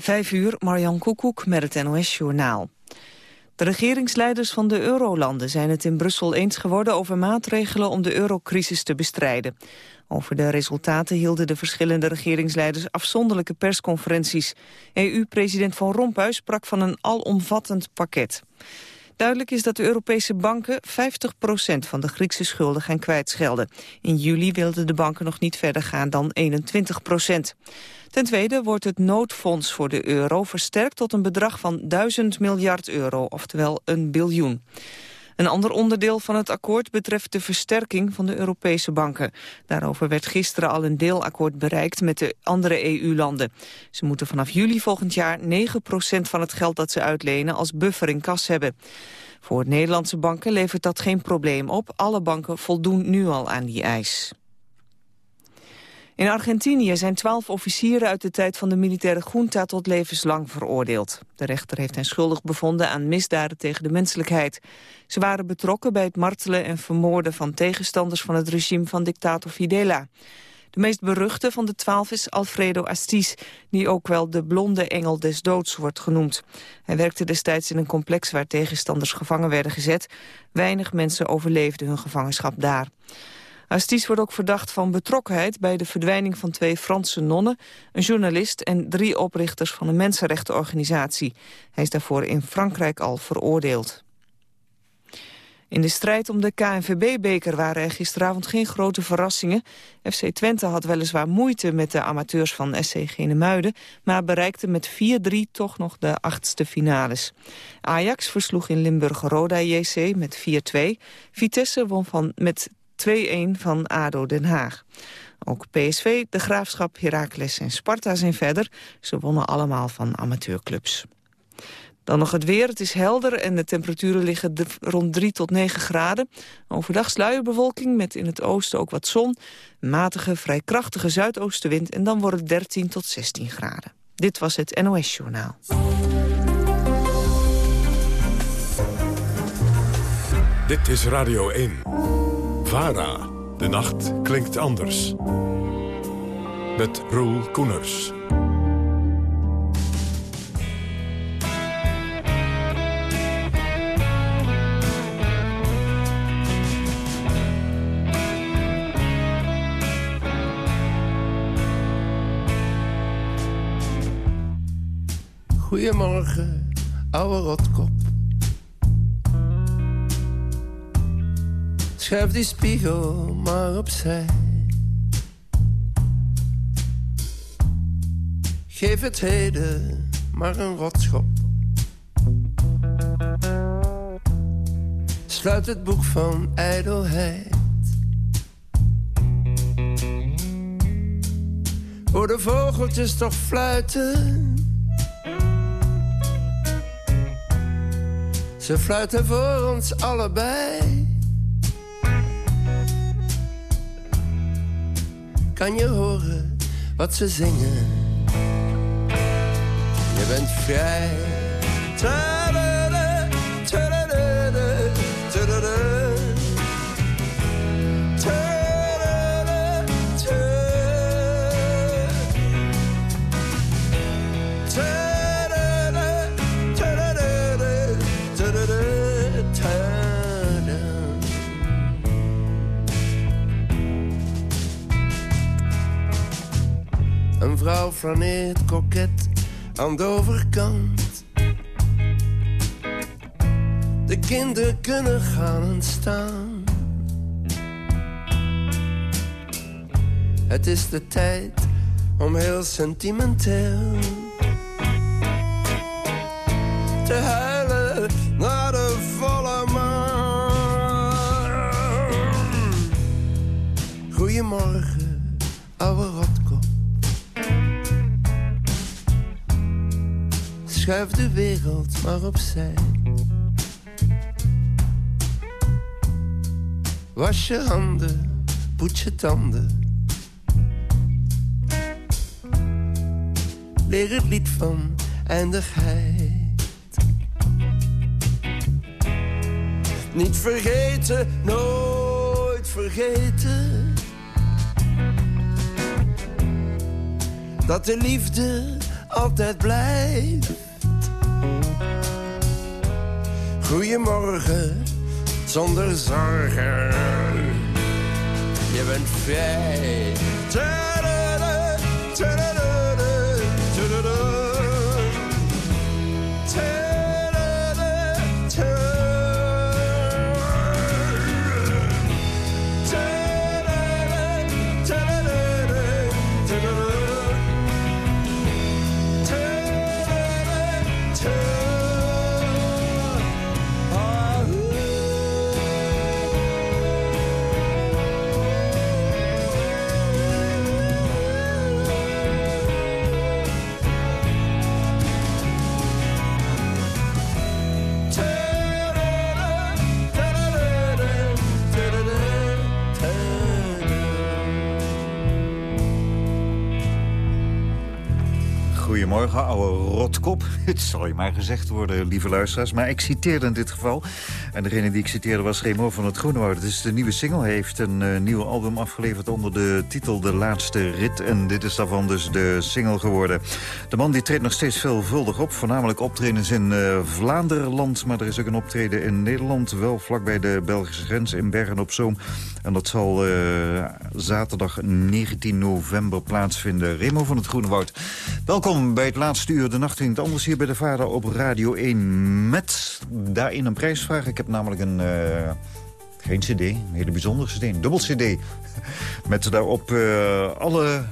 Vijf uur, Marjan Koekoek met het NOS-journaal. De regeringsleiders van de eurolanden zijn het in Brussel eens geworden over maatregelen om de eurocrisis te bestrijden. Over de resultaten hielden de verschillende regeringsleiders afzonderlijke persconferenties. EU-president Van Rompuy sprak van een alomvattend pakket. Duidelijk is dat de Europese banken 50% van de Griekse schulden gaan kwijtschelden. In juli wilden de banken nog niet verder gaan dan 21% Ten tweede wordt het noodfonds voor de euro versterkt tot een bedrag van 1000 miljard euro, oftewel een biljoen. Een ander onderdeel van het akkoord betreft de versterking van de Europese banken. Daarover werd gisteren al een deelakkoord bereikt met de andere EU-landen. Ze moeten vanaf juli volgend jaar 9% van het geld dat ze uitlenen als buffer in kas hebben. Voor Nederlandse banken levert dat geen probleem op. Alle banken voldoen nu al aan die eis. In Argentinië zijn twaalf officieren uit de tijd van de militaire junta tot levenslang veroordeeld. De rechter heeft hen schuldig bevonden aan misdaden tegen de menselijkheid. Ze waren betrokken bij het martelen en vermoorden van tegenstanders van het regime van dictator Fidela. De meest beruchte van de twaalf is Alfredo Astiz, die ook wel de blonde engel des doods wordt genoemd. Hij werkte destijds in een complex waar tegenstanders gevangen werden gezet. Weinig mensen overleefden hun gevangenschap daar. Astis wordt ook verdacht van betrokkenheid bij de verdwijning van twee Franse nonnen, een journalist en drie oprichters van een mensenrechtenorganisatie. Hij is daarvoor in Frankrijk al veroordeeld. In de strijd om de KNVB-beker waren er gisteravond geen grote verrassingen. FC Twente had weliswaar moeite met de amateurs van SC Genemuiden... maar bereikte met 4-3 toch nog de achtste finales. Ajax versloeg in Limburg Roda JC met 4-2. Vitesse won van met 2-1 van ADO Den Haag. Ook PSV, De Graafschap, Heracles en Sparta zijn verder. Ze wonnen allemaal van amateurclubs. Dan nog het weer. Het is helder en de temperaturen liggen rond 3 tot 9 graden. Overdag sluierbewolking met in het oosten ook wat zon. Matige, vrij krachtige zuidoostenwind en dan wordt het 13 tot 16 graden. Dit was het NOS Journaal. Dit is Radio 1. VARA. De nacht klinkt anders. Met Roel Koeners. Goedemorgen, ouwe rotkop. Schuif die spiegel maar opzij. Geef het heden maar een rotschop. Sluit het boek van ijdelheid. Hoor de vogeltjes toch fluiten. Ze fluiten voor ons allebei. Kan je horen wat ze zingen. Je bent vrij. Vrouw flaneert koket aan de overkant. De kinderen kunnen gaan en staan. Het is de tijd om heel sentimenteel wereld maar opzij. Was je handen, poets je tanden. Leer het lied van eindigheid. Niet vergeten, nooit vergeten. Dat de liefde altijd blijft. Goedemorgen, zonder zorgen. Je bent vrij. Goedemorgen, oude rotkop. Het zal je maar gezegd worden, lieve luisteraars. Maar ik citeerde in dit geval. En degene die ik citeerde was Remo van het Groenewoud. Het is de nieuwe single. Heeft een uh, nieuw album afgeleverd onder de titel De Laatste Rit. En dit is daarvan dus de single geworden. De man die treedt nog steeds veelvuldig op. Voornamelijk optredens in uh, Vlaanderenland. Maar er is ook een optreden in Nederland. Wel vlakbij de Belgische grens in Bergen-op-Zoom. En dat zal uh, zaterdag 19 november plaatsvinden. Remo van het Groenewoud. Welkom bij het laatste uur. De nacht in het anders hier bij de Vader op Radio 1. Met daarin een prijsvraag. Ik heb namelijk een... Uh, geen cd, een hele bijzondere cd, een dubbel cd. Met daarop uh, alle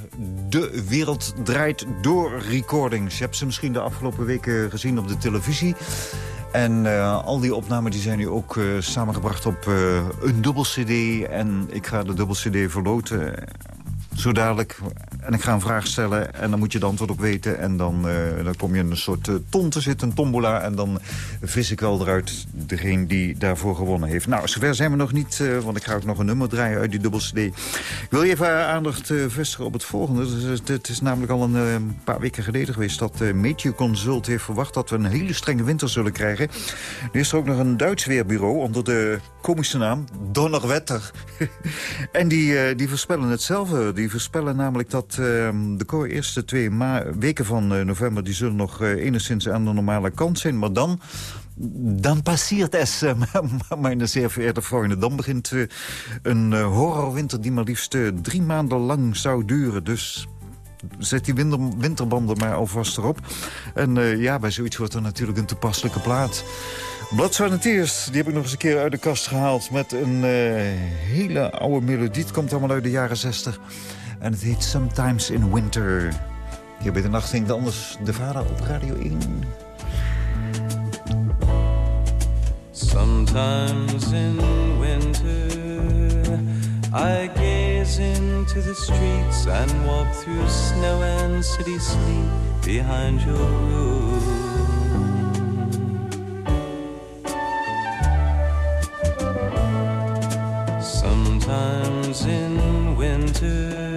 De Wereld Draait Door recordings. Je hebt ze misschien de afgelopen weken gezien op de televisie. En uh, al die opnamen die zijn nu ook uh, samengebracht op een dubbel cd. En ik ga de dubbel cd verloten zo dadelijk. En ik ga een vraag stellen en dan moet je het antwoord op weten. En dan, uh, dan kom je in een soort uh, ton te zitten, een tombola. En dan vis ik wel eruit degene die daarvoor gewonnen heeft. Nou, zover zijn we nog niet, uh, want ik ga ook nog een nummer draaien uit die dubbel CD. Ik wil je even aandacht vestigen op het volgende. Het is namelijk al een paar weken geleden geweest... dat Meteor Consult heeft verwacht dat we een hele strenge winter zullen krijgen. Nu is er ook nog een Duits weerbureau onder de komische naam Donnerwetter. en die, die voorspellen hetzelfde. Voorspellen namelijk dat uh, de eerste twee weken van uh, november... die zullen nog uh, enigszins aan de normale kant zijn. Maar dan, dan passeert es, mijn zeer vereerde vrienden. Dan begint een horrorwinter die maar liefst drie maanden lang zou duren. Dus zet die winter, winterbanden maar alvast erop. En ja, bij zoiets wordt er natuurlijk een toepasselijke plaat. Blood, Tears, die heb ik nog eens een keer uit de kast gehaald... met een hele oude melodie. Het komt allemaal uit de jaren 60. En het heet Sometimes in Winter. Hier bij de nacht ging anders de vader op Radio 1. Sometimes in winter I gaze into the streets and walk through snow and city sleep behind your roof. Sometimes in winter,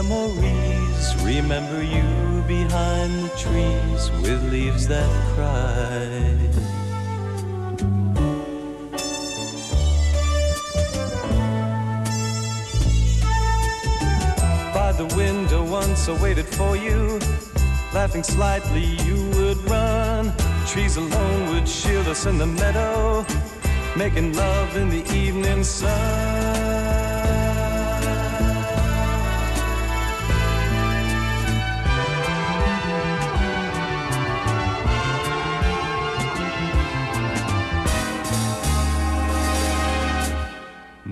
memories remember you behind the trees with leaves that cry. By the window once I waited for you, laughing slightly you would run. Trees alone would shield us in the meadow making love in the evening sun.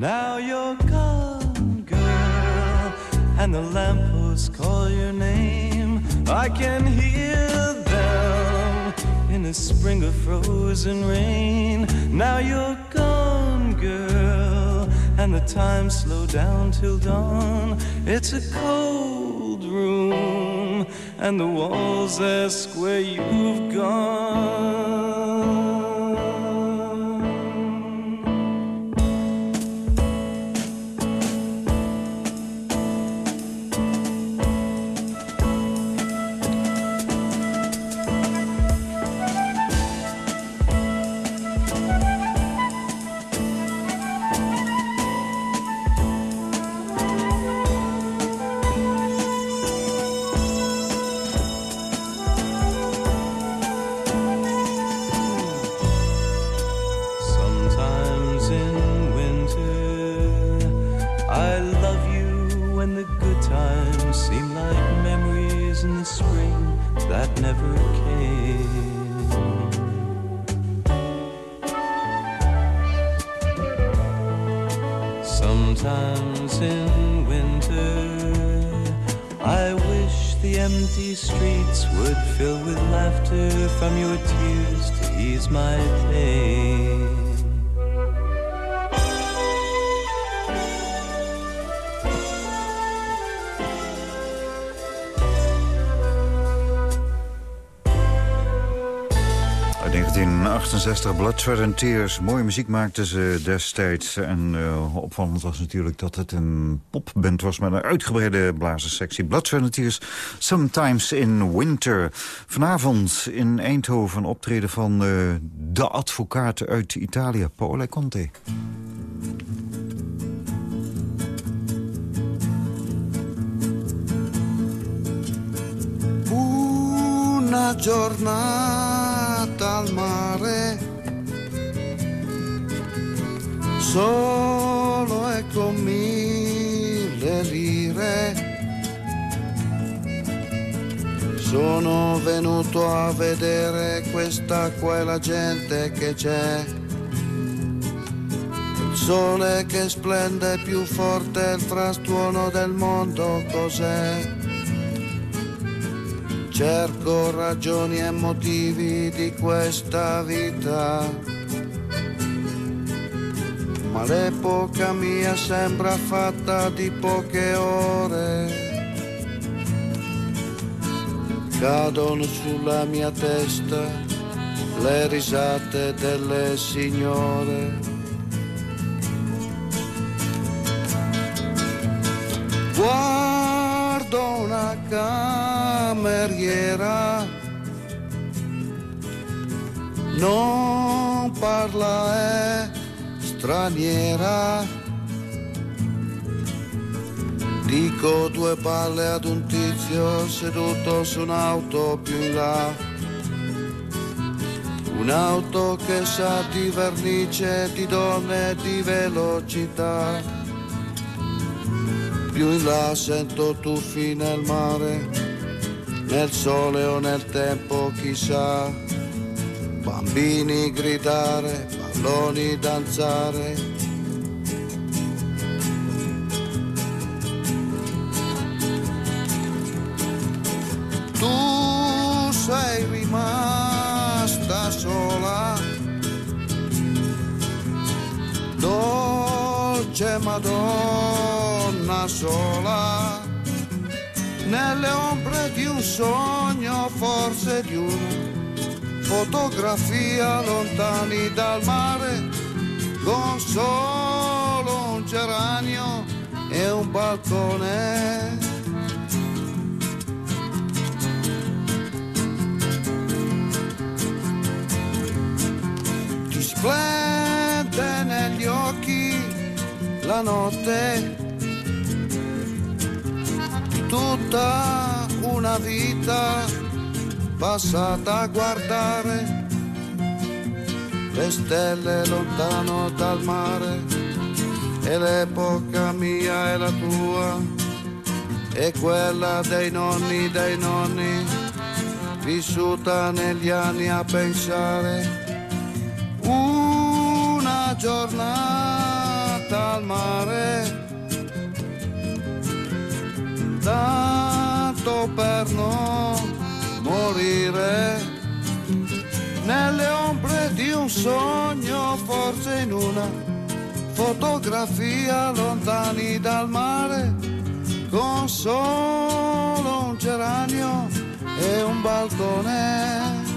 Now you're gone, girl, and the lampposts call your name. I can hear them in a spring of frozen rain. Now you're gone, girl, and the time slowed down till dawn. It's a cold room, and the walls ask where you've gone. Empty streets would fill with laughter from your tears to ease my pain. 1968, Blood, Sweat Tears. Mooie muziek maakten ze destijds. En uh, opvallend was natuurlijk dat het een popband was... met een uitgebreide blazerssectie. Blood, Sweat Sometimes in Winter. Vanavond in Eindhoven optreden van uh, de advocaten uit Italië. Paolo Conte. Una giornata al mare, solo e con mille lire. Sono venuto a vedere quest'acqua e la gente che c'è. Il sole che splende più forte, il frastuono del mondo cos'è? Cerco ragioni e motivi di questa vita, ma l'epoca mia sembra fatta di poche ore. Cadono sulla mia testa le risate delle signore. Guardo una cameriera, non parla, è straniera. Dico due palle ad un tizio seduto su un'auto più in là. Un'auto che sa di vernice, di donne di velocità più in là sento tuffi nel mare, nel sole o nel tempo chissà, bambini gridare, palloni danzare. Tu sei rimasta sola, dolce Madonna sola, nelle ombre di un sogno, forse di una fotografia lontani dal mare, con solo un geranio e un balcone. Ti splende negli occhi la notte tutta una vita passata a guardare le stelle lontano dal mare e l'epoca mia è la tua e quella dei nonni dei nonni vissuta negli anni a pensare una giornata al mare tanto per non morire nelle ombre di un sogno, forse in una fotografia lontani dal mare, con solo un geranio e un balcone.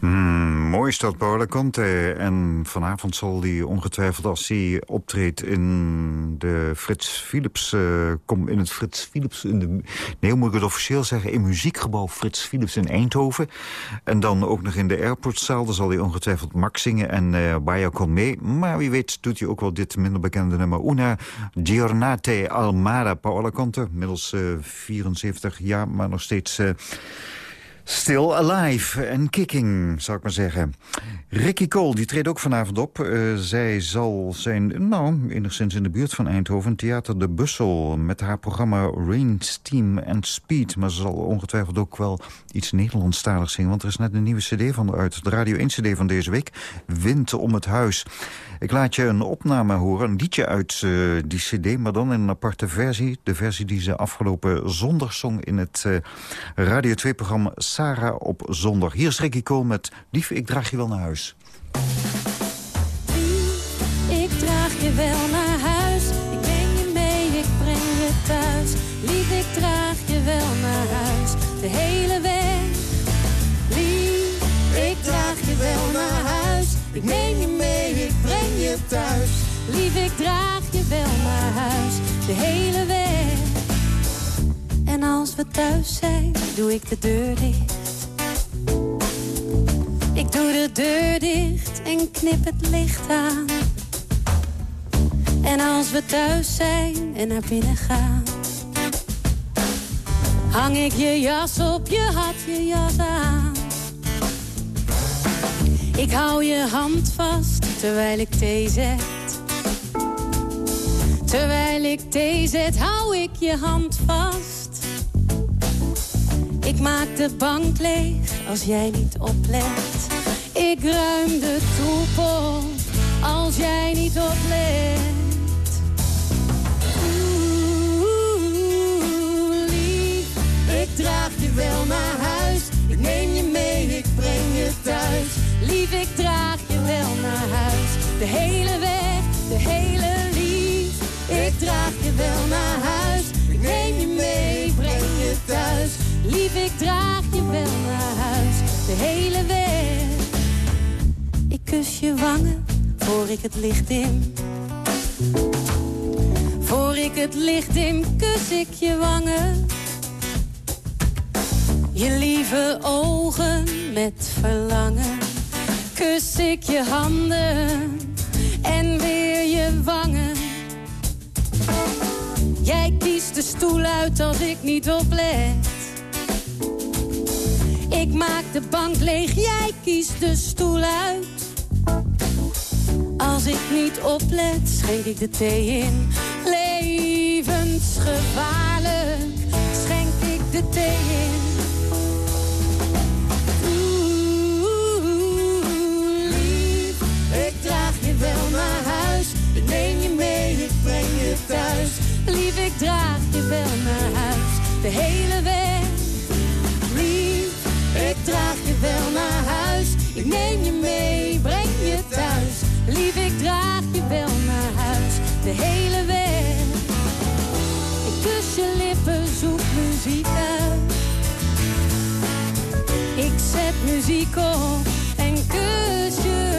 Hmm, mooi is dat, Paula Conte. En vanavond zal hij ongetwijfeld als hij optreedt in de Frits Philips... eh, kom in het Frits Philips... In de, nee, moet ik het officieel zeggen? In muziekgebouw Frits Philips in Eindhoven. En dan ook nog in de airportzaal. Daar zal hij ongetwijfeld Max zingen en eh Baia kon mee. Maar wie weet doet hij ook wel dit minder bekende nummer. Una Giornate Almara, Paola Conte. Middels eh 74 jaar, maar nog steeds... eh Still alive en kicking, zou ik maar zeggen. Ricky Cole, die treedt ook vanavond op. Uh, zij zal zijn, nou, enigszins in de buurt van Eindhoven... Theater de Bussel met haar programma Rain, Steam and Speed. Maar ze zal ongetwijfeld ook wel iets Nederlandstaligs zingen... want er is net een nieuwe cd van uit. De Radio 1 cd van deze week, Wind om het Huis. Ik laat je een opname horen, een liedje uit uh, die cd... maar dan in een aparte versie. De versie die ze afgelopen zondag zong in het uh, Radio 2-programma Sarah op zondag. Hier is Ricky Cole met Lief, ik draag je wel naar huis. Lief, ik draag je wel naar huis. Thuis. Lief, ik draag je wel naar huis. De hele weg. En als we thuis zijn, doe ik de deur dicht. Ik doe de deur dicht en knip het licht aan. En als we thuis zijn en naar binnen gaan... hang ik je jas op, je had je jas aan. Ik hou je hand vast terwijl ik thee zet. Terwijl ik thee zet, hou ik je hand vast. Ik maak de bank leeg als jij niet oplet. Ik ruim de troep als jij niet oplet. Lief, ik draag je wel naar huis. Ik neem je mee, ik breng je thuis. Lief, ik draag je wel naar huis. De hele weg, de hele lief. Ik draag je wel naar huis. Ik neem je mee, breng je thuis. Lief, ik draag je wel naar huis. De hele weg. Ik kus je wangen voor ik het licht in. Voor ik het licht in, kus ik je wangen. Je lieve ogen met verlangen. Kus ik je handen en weer je wangen. Jij kiest de stoel uit als ik niet oplet. Ik maak de bank leeg, jij kiest de stoel uit. Als ik niet oplet, schenk ik de thee in. Levensgevaarlijk, schenk ik de thee in. Thuis. Lief, ik draag je wel naar huis. De hele weg. Lief, ik draag je wel naar huis. Ik neem je mee, breng je thuis. Lief, ik draag je wel naar huis. De hele weg. Ik kus je lippen, zoek muziek uit. Ik zet muziek op en kus je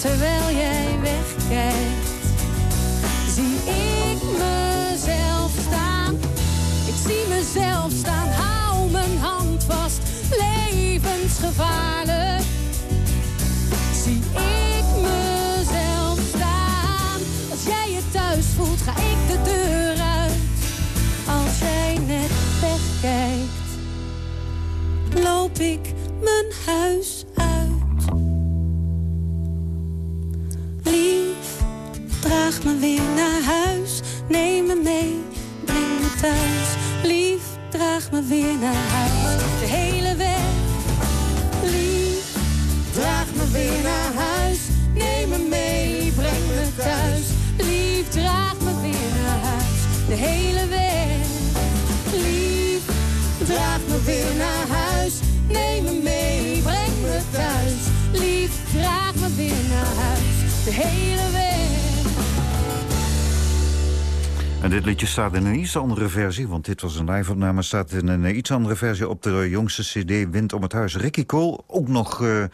Terwijl jij wegkijkt, zie ik mezelf staan. Ik zie mezelf staan, hou mijn hand vast. Levensgevaarlijk, zie ik mezelf staan. Als jij je thuis voelt, ga ik de deur uit. Als jij net wegkijkt, loop ik mijn huis me weer naar huis. Neem me mee, breng me thuis. Lief, draag me weer naar huis. De hele weg. Lief, draag me weer naar huis. Neem me mee, breng me thuis. Lief, draag me weer naar huis. De hele weg. Lief, draag me weer naar huis. Neem me mee, breng me thuis. Lief, draag me weer naar huis. De hele weg. En dit liedje staat in een iets andere versie, want dit was een live-opname... staat in een eh, iets andere versie op de jongste cd Wind om het Huis. Ricky Cole, ook nog uh,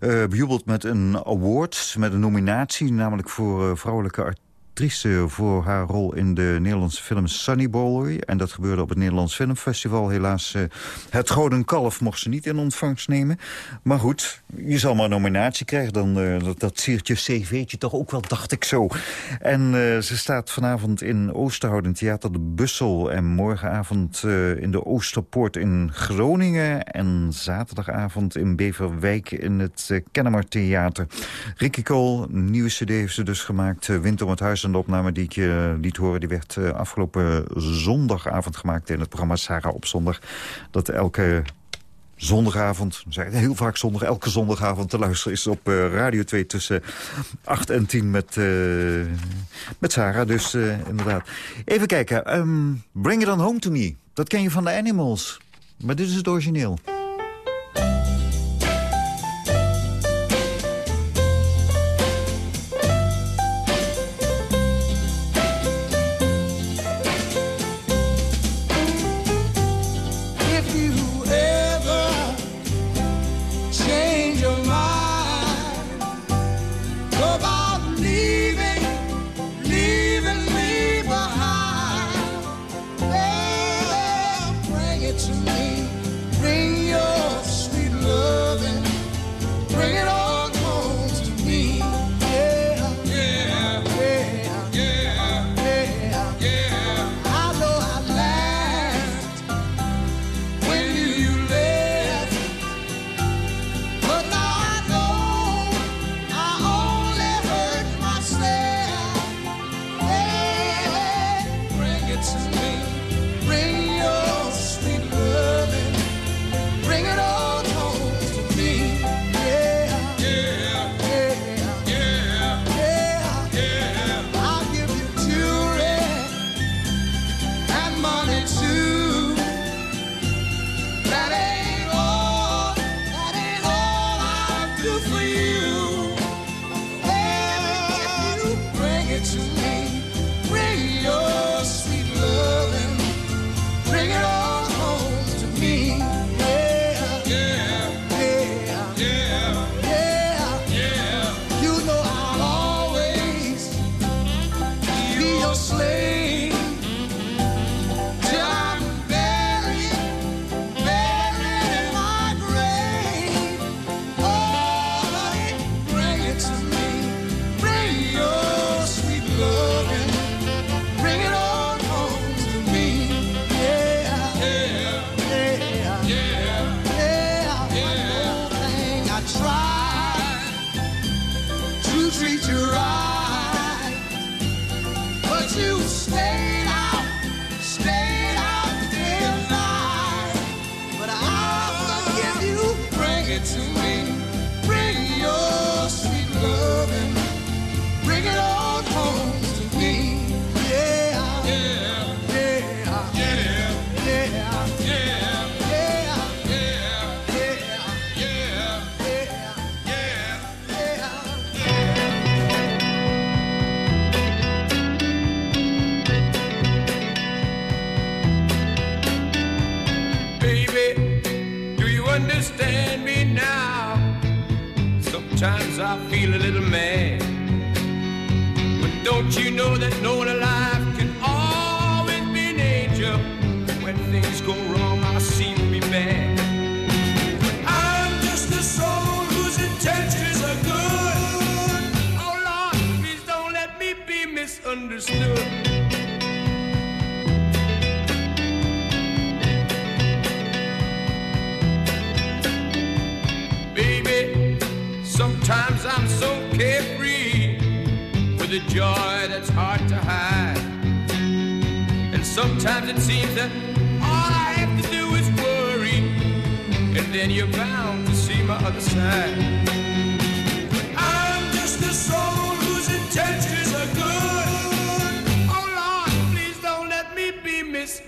bejubeld met een award, met een nominatie... namelijk voor uh, vrouwelijke actrice voor haar rol in de Nederlandse film Sunny Boy. En dat gebeurde op het Nederlands Filmfestival. Helaas, uh, het Gouden Kalf mocht ze niet in ontvangst nemen. Maar goed, je zal maar een nominatie krijgen. Dan, uh, dat, dat siert je cv'tje toch ook wel, dacht ik zo. En uh, ze staat vanavond in Oosterhout in Theater de Bussel. En morgenavond in de Oosterpoort in Groningen. En zaterdagavond in Beverwijk in het Kennemer Theater. Ricky Cole, nieuwe cd heeft ze dus gemaakt. Wind om het huis de opname die ik je liet horen... die werd afgelopen zondagavond gemaakt in het programma Sarah op zondag. Dat elke zondagavond, heel vaak zondag, elke zondagavond te luisteren is op uh, Radio 2 tussen 8 en 10 met, met Sarah. Dus inderdaad. Even kijken, um, Bring It On Home To Me. Dat ken je van de Animals. Maar dit is het origineel.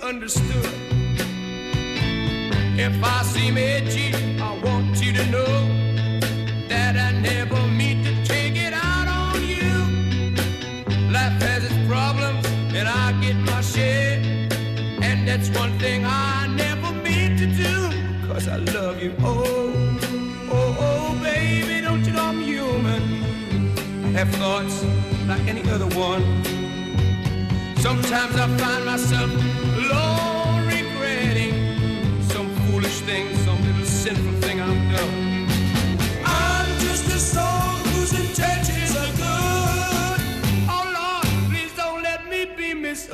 Misunderstood. If I seem edgy, I want you to know that I never mean to take it out on you. Life has its problems, and I get my share. And that's one thing I never meant to do. Cause I love you. Oh, oh, oh, baby, don't you know I'm human? Have thoughts like any other one. Sometimes I find myself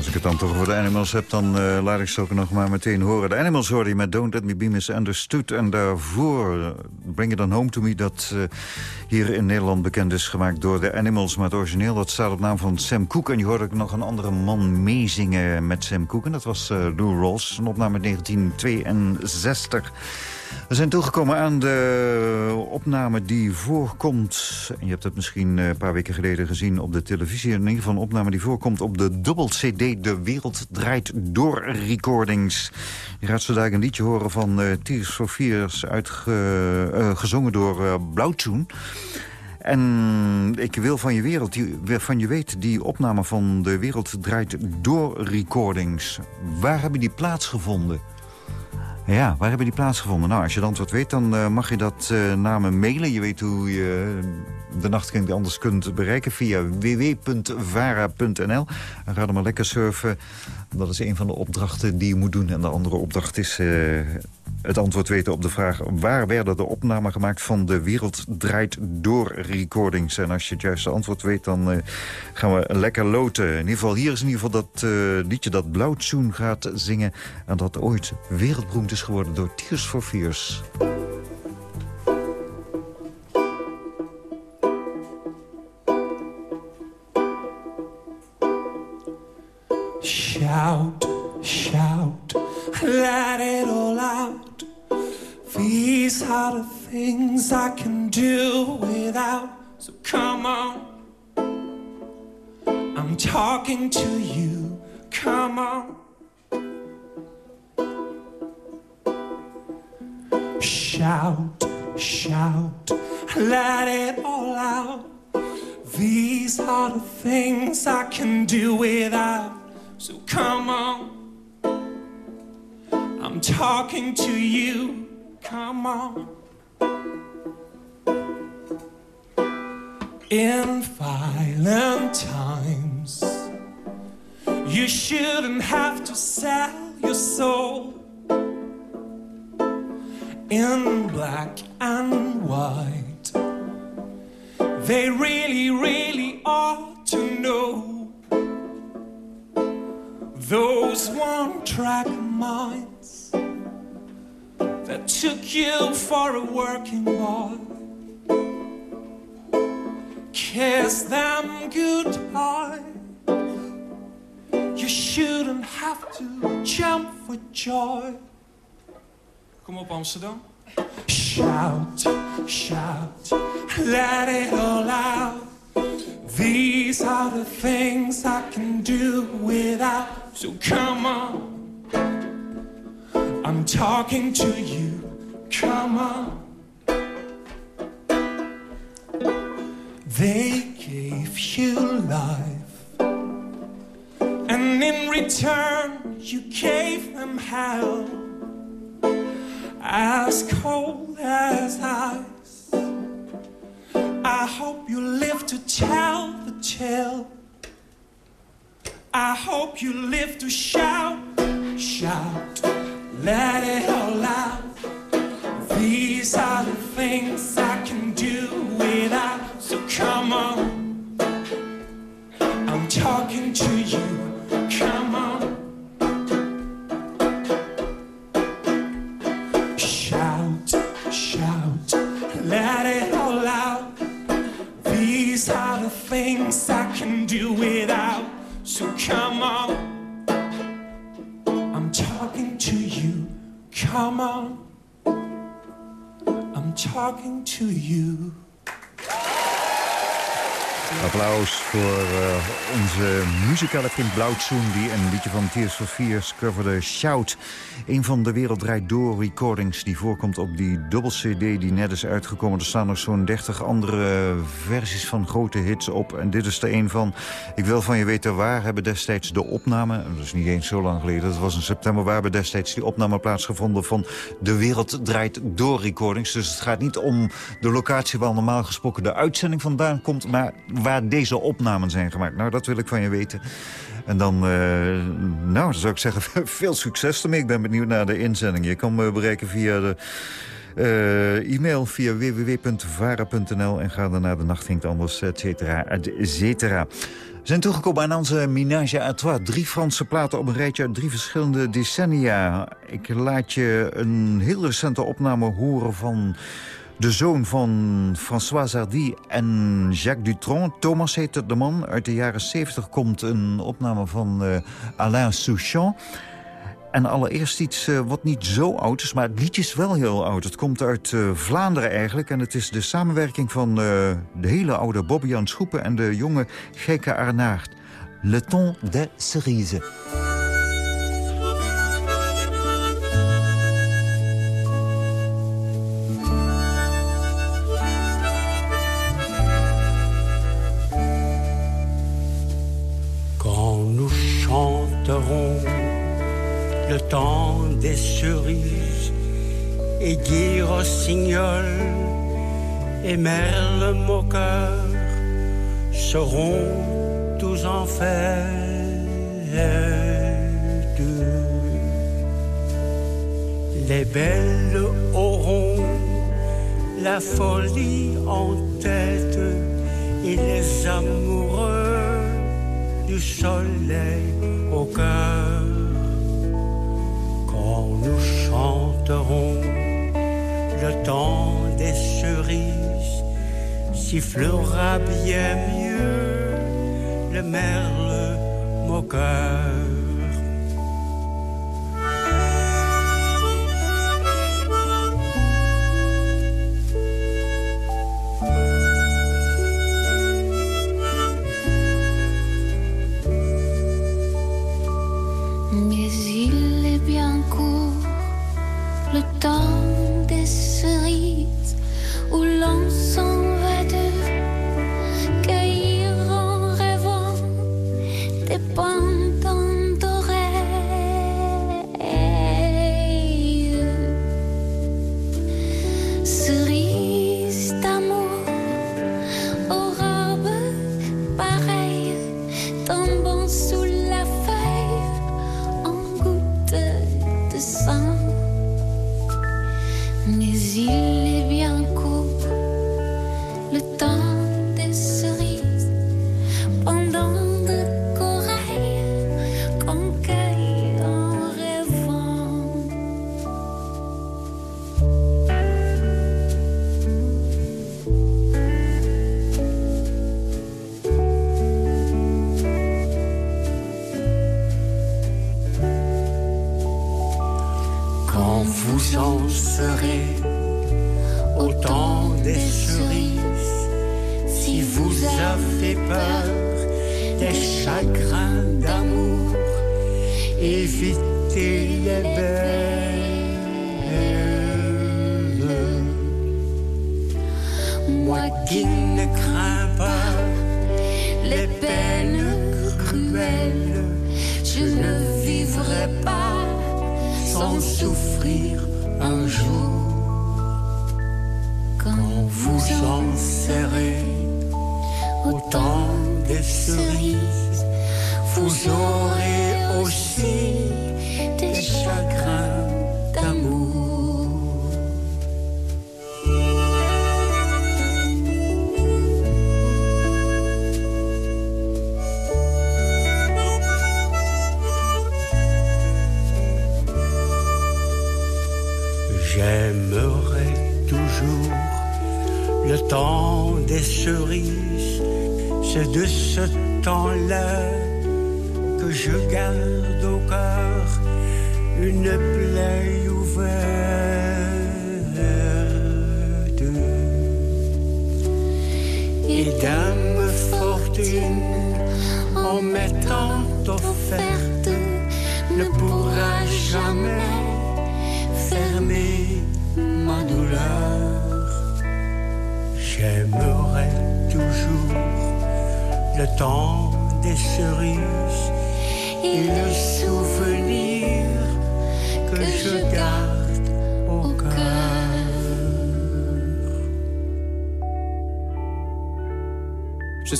Als ik het dan toch over de Animals heb, dan eh, laat ik ze ook nog maar meteen horen. De Animals hoorde je met Don't Let Me Be Misunderstood. En daarvoor eh, Bring It On Home To Me, dat eh, hier in Nederland bekend is gemaakt door de Animals. Maar het origineel, dat staat op naam van Sam Cooke. En je hoorde ook nog een andere man meezingen met Sam Cooke. En dat was Lou Rawls, een opname uit 1962. We zijn toegekomen aan de opname die voorkomt... en je hebt het misschien eh, een paar weken geleden gezien op de televisie... in ieder geval een opname die voorkomt op de dubbel-cd... De Wereld Draait Door Recordings. Je gaat zo een liedje horen van eh Tears for gezongen door Blauwtsoen. En ik wil van je, wereld, van je weten, die opname van De Wereld Draait Door Recordings... waar hebben die plaatsgevonden? Ja, waar hebben die plaatsgevonden? Nou, als je het antwoord weet, dan eh, mag je dat eh naar me mailen. Je weet hoe je de nachtkring anders kunt bereiken via www.vara.nl. En ga er maar lekker surfen. Dat is een van de opdrachten die je moet doen. En de andere opdracht is eh, het antwoord weten op de vraag... waar werden de opnamen gemaakt van De Wereld Draait Door recordings? En als je het juiste antwoord weet, dan eh, gaan we lekker loten. In ieder geval, hier is in ieder geval dat eh, liedje dat Blauwtsoen gaat zingen... en dat ooit wereldberoemd is geworden door Tears for Fears. Shout, shout, let it. These are the things I can do without. So come on. I'm talking to you. Come on. Shout, shout, let it all out. These are the things I can do without. So come on. I'm talking to you. Come on. In violent times, you shouldn't have to sell your soul. In black and white, they really, really ought to know those one track minds that took you for a working boy. Kiss them goodbye. You shouldn't have to jump for joy. Kom op Amsterdam. Shout, shout, let it all out. These are the things I can do without. So come on. I'm talking to you. Come on. They gave you life. And in return, you gave them hell. As cold as ice. I hope you live to tell the tale. I hope you live to shout, shout, let it all out. These are the things I can do without. So come on, I'm talking to you. Come on. Shout, shout, let it all out. These are the things I can do without. So come on. Come on. I'm talking to you. Applaus voor uh, onze muzikale vriend Blauwtsoen... die een liedje van Tears for Fears coverde Shout. Een van de Wereld Draait Door recordings die voorkomt op die dubbel cd die net is uitgekomen. Er staan nog zo'n 30 andere versies van grote hits op. En dit is er een van. Ik wil van je weten waar hebben destijds de opname... dat is niet eens zo lang geleden, dat was in september... waar hebben destijds die opname plaatsgevonden van de Wereld Draait Door recordings. Dus het gaat niet om de locatie waar normaal gesproken de uitzending vandaan komt... maar waar deze opnamen zijn gemaakt. Nou, dat wil ik van je weten. En dan, uh, nou, zou ik zeggen, veel succes ermee. Ik ben benieuwd naar de inzending. Je kan me bereiken via de... Uh, e-mail via www.vara.nl en ga dan naar de nacht hinkt anders, et cetera, et cetera. We zijn toegekomen aan onze Minage à Trois. Drie Franse platen op een rijtje uit drie verschillende decennia. Ik laat je een heel recente opname horen van de zoon van François Hardy en Jacques Dutron. Thomas heet de man. Uit de jaren 70 komt een opname van uh, Alain Souchon. En allereerst iets uh, wat niet zo oud is, maar het liedje is wel heel oud. Het komt uit uh, Vlaanderen eigenlijk. En het is de samenwerking van de hele oude Bobby Schoepen... en de jonge Gekke Arnaert. Le ton des cerises. Le temps des cerises et Guy Rossignol et Merle Moqueur seront tous en fête. Les belles auront la folie en tête et les amoureux du soleil au cœur. Quand nous chanterons le temps des cerises, sifflera bien mieux le merle moqueur. souffrir un jour quand vous en serez autant des cerises. Vous aurez aussi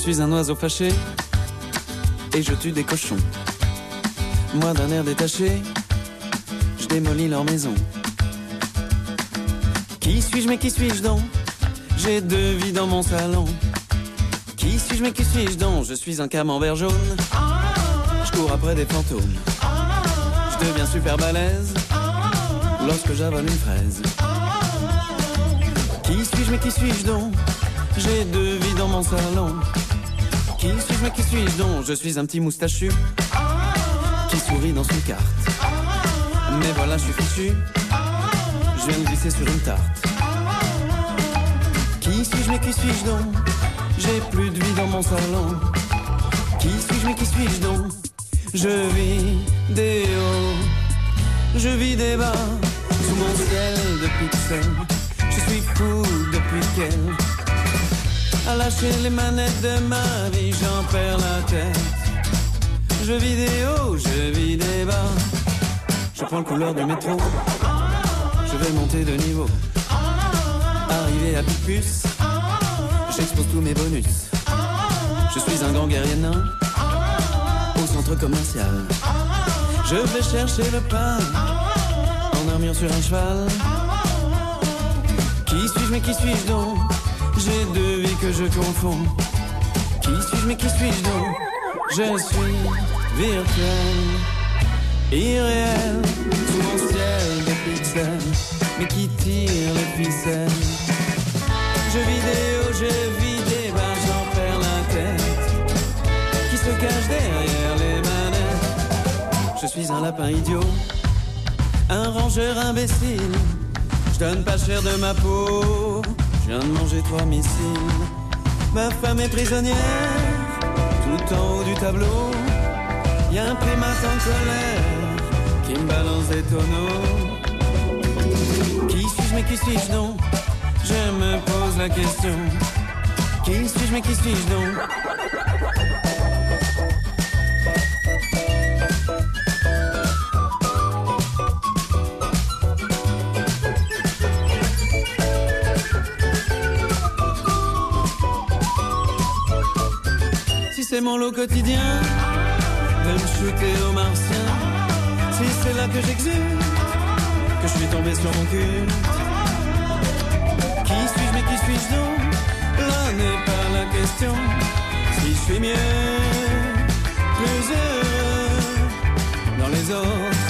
suis un oiseau fâché et je tue des cochons. Moi d'un air détaché, je démolis leur maison. Qui suis-je mais qui suis-je donc? J'ai deux vies dans mon salon. Qui suis-je mais qui suis-je donc? Je suis un camembert jaune. Je cours après des fantômes. Je deviens super balèze lorsque j'avale une fraise. Qui suis-je mais qui suis-je donc? J'ai deux vies dans mon salon. Qui suis-je mais qui suis-je donc Je suis un petit moustachu qui sourit dans une carte. Mais voilà, je suis fichu. Je viens de glisser sur une tarte. Qui suis-je mais qui suis-je donc J'ai plus de vie dans mon salon. Qui suis-je mais qui suis-je donc Je vis des hauts, je vis des bas, sous mon ciel de pixels. Je suis fou depuis qu'elle a lâché les manettes de ma vie, j'en perds la tête. Je vis des hauts, je vis des bas. Je prends le couloir du métro, je vais monter de niveau. Arrivé à Picpus, j'expose tous mes bonus. Je suis un grand guerrier nain au centre commercial. Je vais chercher le pain en armure sur un cheval. Qui suis-je mais qui suis-je donc? J'ai deux vies que je confonds. Qui suis-je mais qui suis-je donc Je suis virtuel, irréel, sous mon ciel de pixels, mais qui tire les ficelles. Je vis des hauts, je vis des bas, j'en perds la tête. Qui se cache derrière les manettes Je suis un lapin idiot, un rangeur imbécile. Je donne pas cher de ma peau, je viens de manger trois missiles. Ma femme est prisonnière, tout en haut du tableau. Y a un primate en colère qui me balance des tonneaux. Qui suis-je mais qui suis-je donc? Je me pose la question. Qui suis-je mais qui suis-je donc? Mon lot quotidien de me shooter au martien, si c'est là que j'exulte, que je suis tombé sur mon cul. Qui suis-je mais qui suis-je donc? Là n'est pas la question. Si je suis mieux, plus heureux dans les autres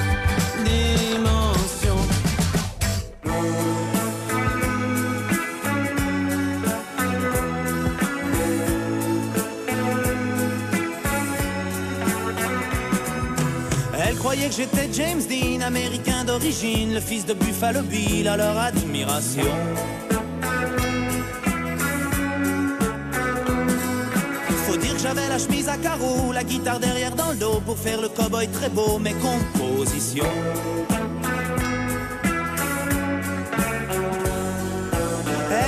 Elle croyait que j'étais James Dean, américain d'origine, le fils de Buffalo Bill, à leur admiration. Faut dire que j'avais la chemise à carreaux, la guitare derrière dans le dos pour faire le cowboy très beau, mes compositions.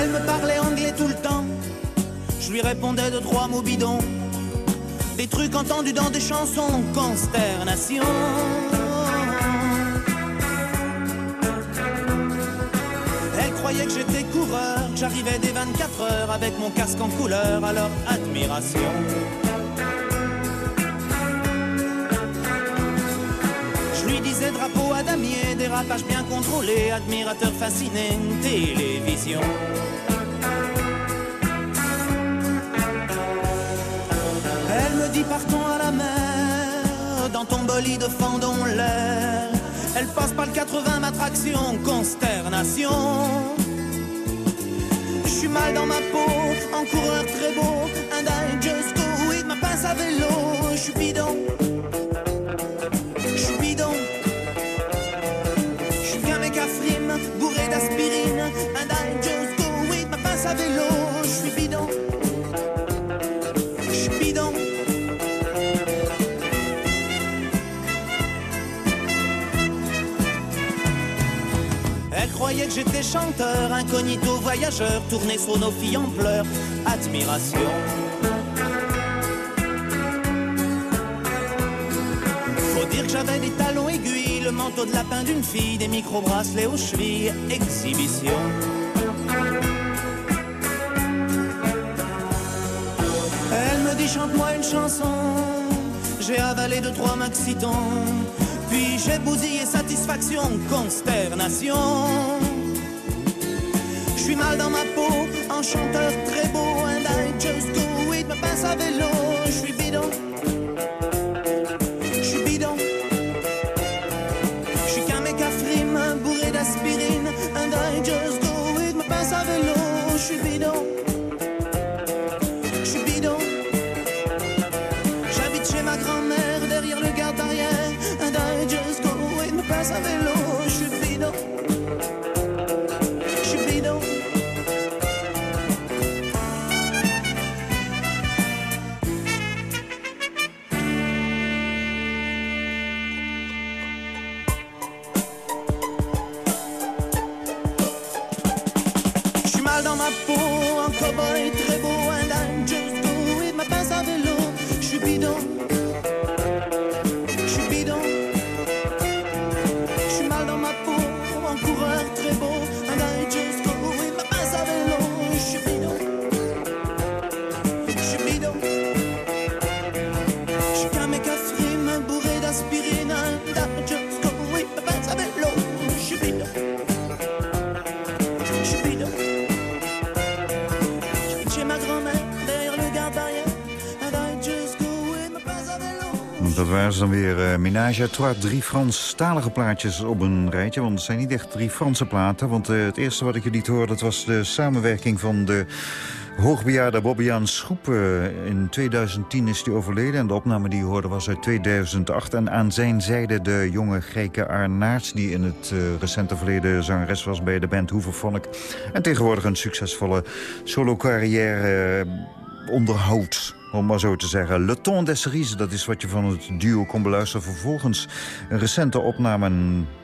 Elle me parlait anglais tout le temps, je lui répondais de trois mots bidons. Des trucs entendus dans des chansons, consternation. Elle croyait que j'étais coureur, j'arrivais des 24 heures avec mon casque en couleur, leur admiration. Je lui disais drapeau à damier, dérapage bien contrôlé, admirateur fasciné, télévision. Bolide fendons l'air. Elle passe par le 80 ma traction, consternation. Je suis mal dans ma peau, en coureur très beau, and I just go with ma pince à vélo. Je suis bidon, croyait que j'étais chanteur, incognito voyageur, tourné sur nos filles en pleurs, admiration. Faut dire que j'avais des talons aiguilles, le manteau de lapin d'une fille, des micro-bracelets aux chevilles, exhibition. Elle me dit chante-moi une chanson, j'ai avalé deux trois maxitons, puis j'ai bousillé satisfaction, consternation. Mal dans ma peau, un chanteur très beau, and I just go with me pince à vélo, je suis bidon. drapeau encore cow-boy très waren ze dan weer uh, Ménage à Trois. Drie Franstalige plaatjes op een rijtje. Want het zijn niet echt drie Franse platen. Want eh, het eerste wat ik je liet horen... dat was de samenwerking van de hoogbejaarde Bobbejaан Schroep. Eh, in 2010 is hij overleden. En de opname die je hoorde was uit 2008. En aan zijn zijde de jonge Geike Arnaerts... die in het eh, recente verleden zangeres was bij de band Hoevervonk. En tegenwoordig een succesvolle solo-carrière eh, onderhoudt om maar zo te zeggen. Le Ton des Cerises, dat is wat je van het duo kon beluisteren. Vervolgens een recente opname,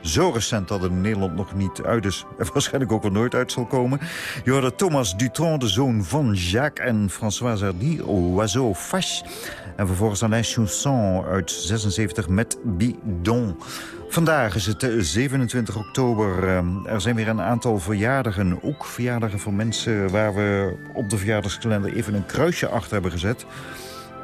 zo recent dat het in Nederland nog niet uit is... en waarschijnlijk ook wel nooit uit zal komen. Je Thomas Dutron, de zoon van Jacques en François Hardy, Oiseau Fache. En vervolgens Alain Chausson uit 76 met Bidon. Vandaag is het eh, 27 oktober. Eh, Er zijn weer een aantal verjaardagen. Ook verjaardagen van mensen waar we op de verjaardagskalender even een kruisje achter hebben gezet.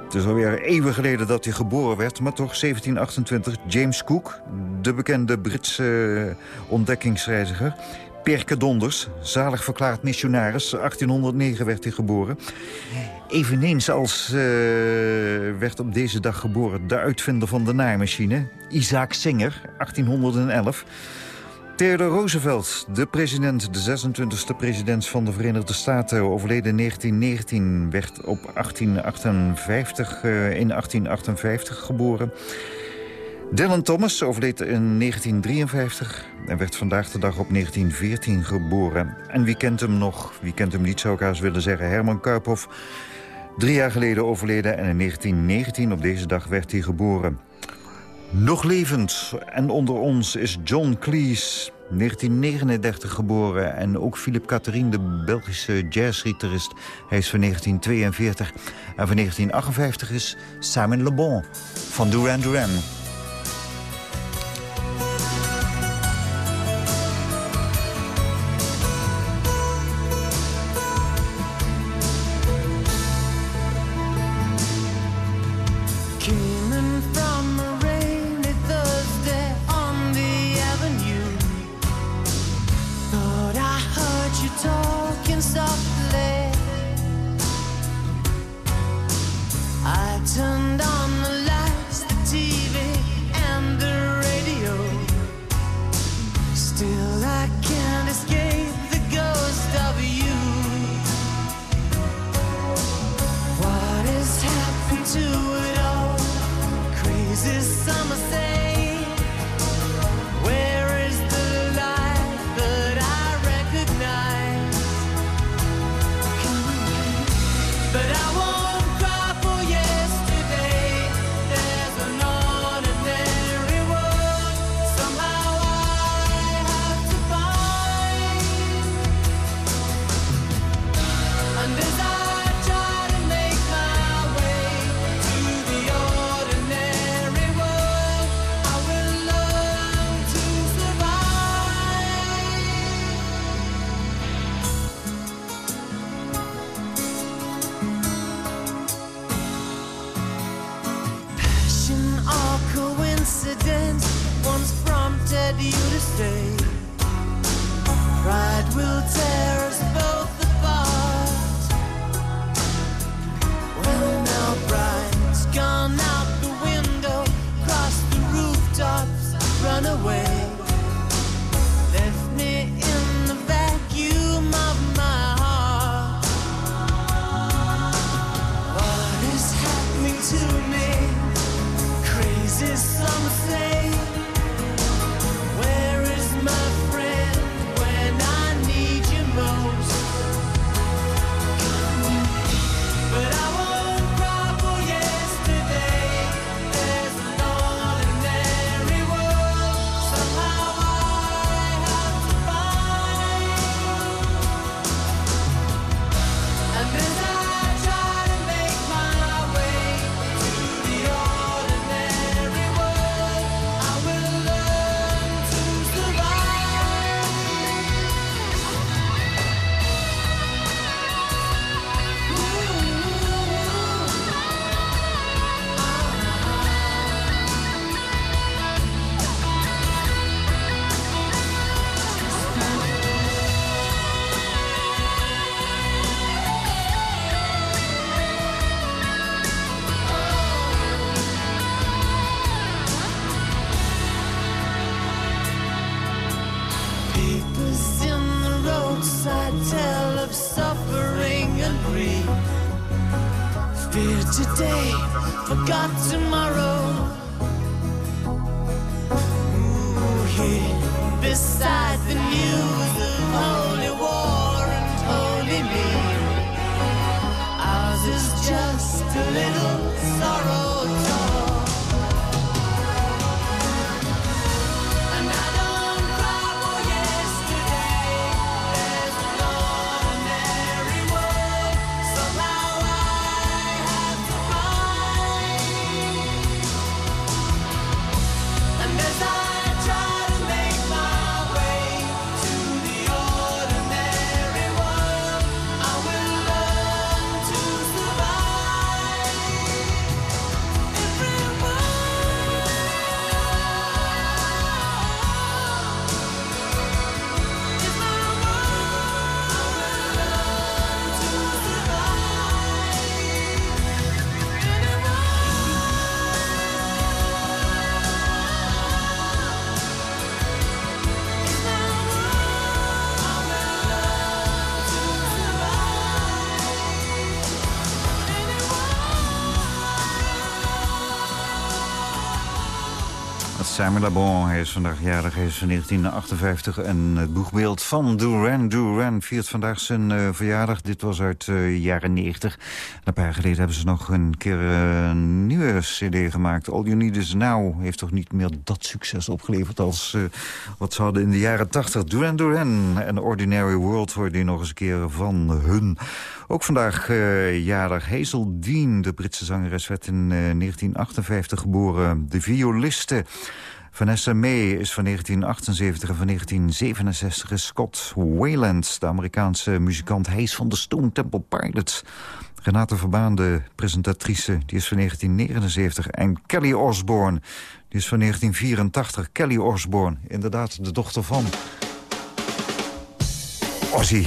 Het is alweer eeuwen geleden dat hij geboren werd, maar toch 1728. James Cook, de bekende Britse ontdekkingsreiziger. Perke Donders, zalig verklaard missionaris. 1809 werd hij geboren. Eveneens als eh, werd op deze dag geboren de uitvinder van de naaimachine. Isaac Singer, 1811. Theodore Roosevelt, de president, de 26e president van de Verenigde Staten... overleden in 1919, werd op 1858, eh, in 1858 geboren. Dylan Thomas overleed in 1953 en werd vandaag de dag op 1914 geboren. En wie kent hem nog? Wie kent hem niet, zou ik haast willen zeggen. Herman Kuiphoff, drie jaar geleden overleden... en in 1919 op deze dag werd hij geboren. Nog levend en onder ons is John Cleese, 1939 geboren. En ook Philippe Catherine, de Belgische jazzgitarist. Hij is van 1942. En van 1958 is Simon Le Bon van Duran Duran. Today, forgot tomorrow. Ooh, here beside the news of holy war and holy me. Ours is just a little sorrow Simon Labon, is vandaag jarig, is van 1958. En het boegbeeld van Duran Duran viert vandaag zijn eh, verjaardag. Dit was uit de jaren 90. een paar jaar geleden hebben ze nog een keer eh, een nieuwe cd gemaakt. All You Need Is Now heeft toch niet meer dat succes opgeleverd... als eh, wat ze hadden in de jaren 80. Duran Duran en Ordinary World hoorde je nog eens een keer van hun. Ook vandaag jarig Hazel Dean, de Britse zangeres, werd in uh, 1958 geboren. De violiste Vanessa May is van 1978 en van 1967 is Scott Wayland, de Amerikaanse muzikant. Is van de Stone Temple Pilots. Renate Verbaan, de presentatrice, die is van 1979. En Kelly Osbourne, die is van 1984. Kelly Osbourne, inderdaad de dochter van Ozzy.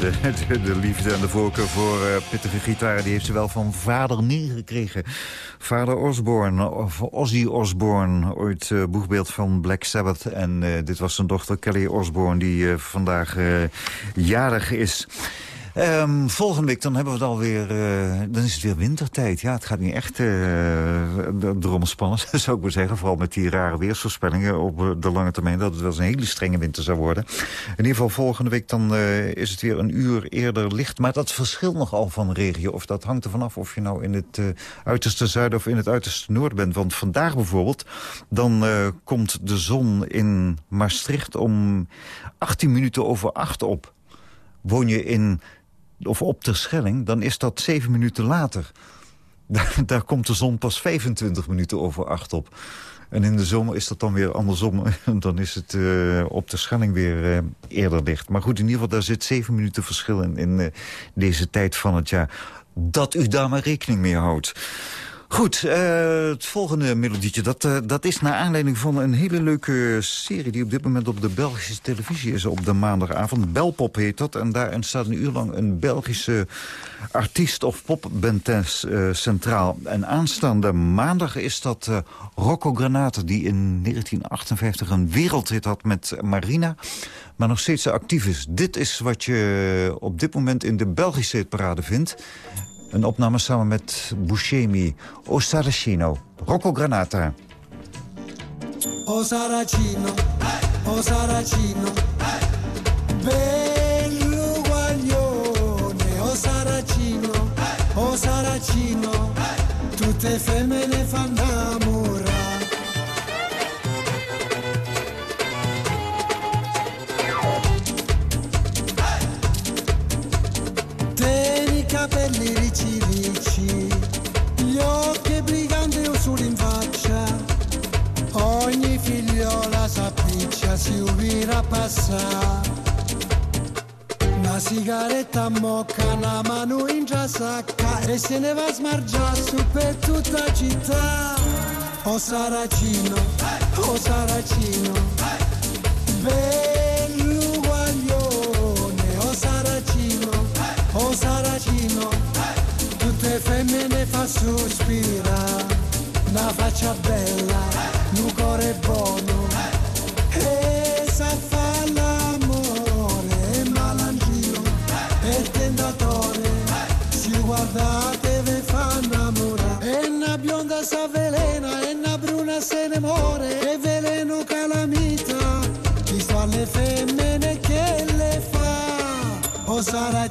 De, de, de liefde en de voorkeur voor uh, pittige gitaren... die heeft ze wel van vader neergekregen. Vader Osborne, of Ozzy Osbourne, ooit uh, boegbeeld van Black Sabbath. En uh, dit was zijn dochter Kelly Osbourne, die vandaag jarig is. Um, volgende week dan hebben we het alweer... Uh, dan is het weer wintertijd. Ja, het gaat niet echt erom spannen, zou ik maar zeggen. Vooral met die rare weersvoorspellingen op de lange termijn... dat het wel eens een hele strenge winter zou worden. In ieder geval volgende week dan is het weer een uur eerder licht. Maar dat verschilt nogal van regio. Of dat hangt er vanaf of je nou in het uiterste zuiden... of in het uiterste noorden bent. Want vandaag bijvoorbeeld... dan komt de zon in Maastricht om 18 minuten over 8 op. Woon je in of op de Schelling, dan is dat zeven minuten later. Daar, komt de zon pas 25 minuten over acht op. En in de zomer is dat dan weer andersom. Dan is het uh, op de Schelling weer uh, eerder licht. Maar goed, in ieder geval, daar zit zeven minuten verschil in, in uh, deze tijd van het jaar. Dat u daar maar rekening mee houdt. Goed, uh, het volgende melodietje, dat, uh, dat is naar aanleiding van een hele leuke serie... die op dit moment op de Belgische televisie is op de maandagavond. Belpop heet dat, en daarin staat een uur lang een Belgische artiest of popband uh, centraal. En aanstaande maandag is dat Rocco Granate... die in 1958 een wereldhit had met Marina maar nog steeds actief is. Dit is wat je op dit moment in de Belgische hitparade vindt. Een opname samen met Buscemi, O Saracino, Rocco Granata. O Saracino, O Saracino, bello guaglione, O Saracino, O Saracino, tutte femmine fanno oh Saracino, o oh Saracino, guaglione, o oh Saracino, o Saracino, tutte femmine fa sospira, una faccia bella, un cuore buono, fa,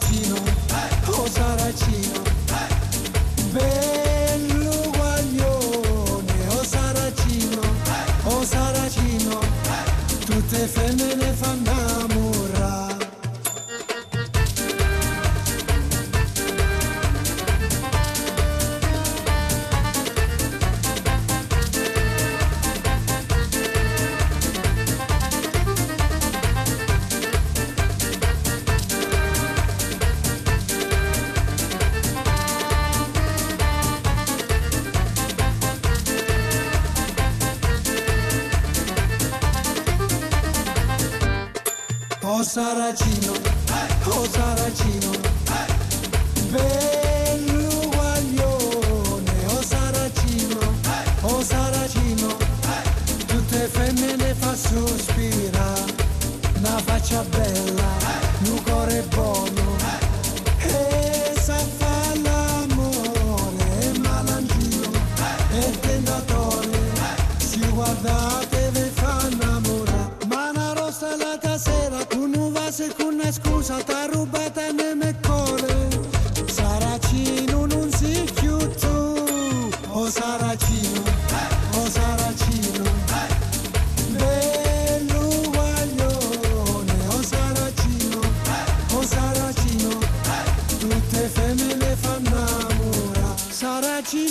Saracino,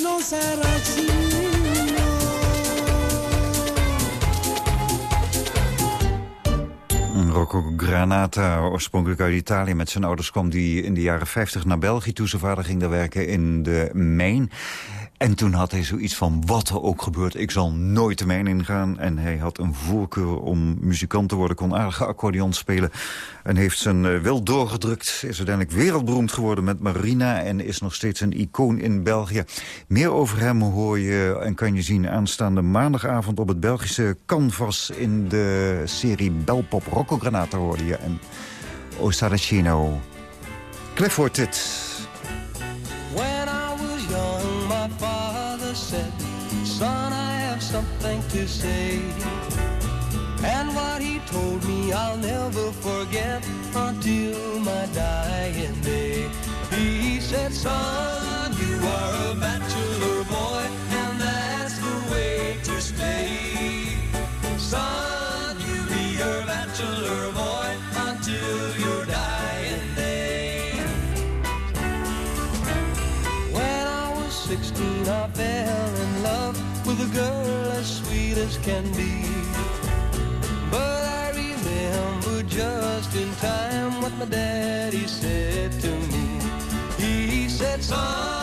Saracino, Saracino Rocco Granata, oorspronkelijk uit Italië. Met zijn ouders kwam hij in de jaren 50 naar België toe. Zijn vader ging daar werken in de mijn. En toen had hij zoiets van, wat er ook gebeurt, ik zal nooit de mijn ingaan. En hij had een voorkeur om muzikant te worden, kon aardig accordeon spelen. En heeft zijn uh, wil doorgedrukt, is uiteindelijk wereldberoemd geworden met Marina... en is nog steeds een icoon in België. Meer over hem hoor je en kan je zien aanstaande maandagavond... op het Belgische Canvas in de serie Belpop Rocco Granata hoorde je. En O Saracino. Clifford dit. Told me I'll never forget until my dying day. He said, Son, you are a bachelor boy, daddy said to me. He said, Son,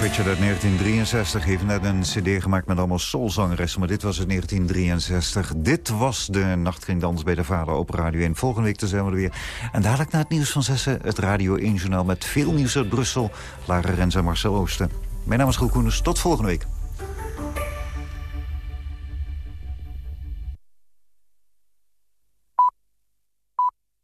Richard uit 1963 heeft net een cd gemaakt met allemaal soulzangeressen. Maar dit was het 1963. Dit was de Nachtkringdans bij de Vader op Radio 1. Volgende week zijn we er weer. En dadelijk na het nieuws van zessen het Radio 1 Journaal met veel nieuws uit Brussel. Lara Rens en Marcel Oosten. Mijn naam is Groen Koeners. Tot volgende week.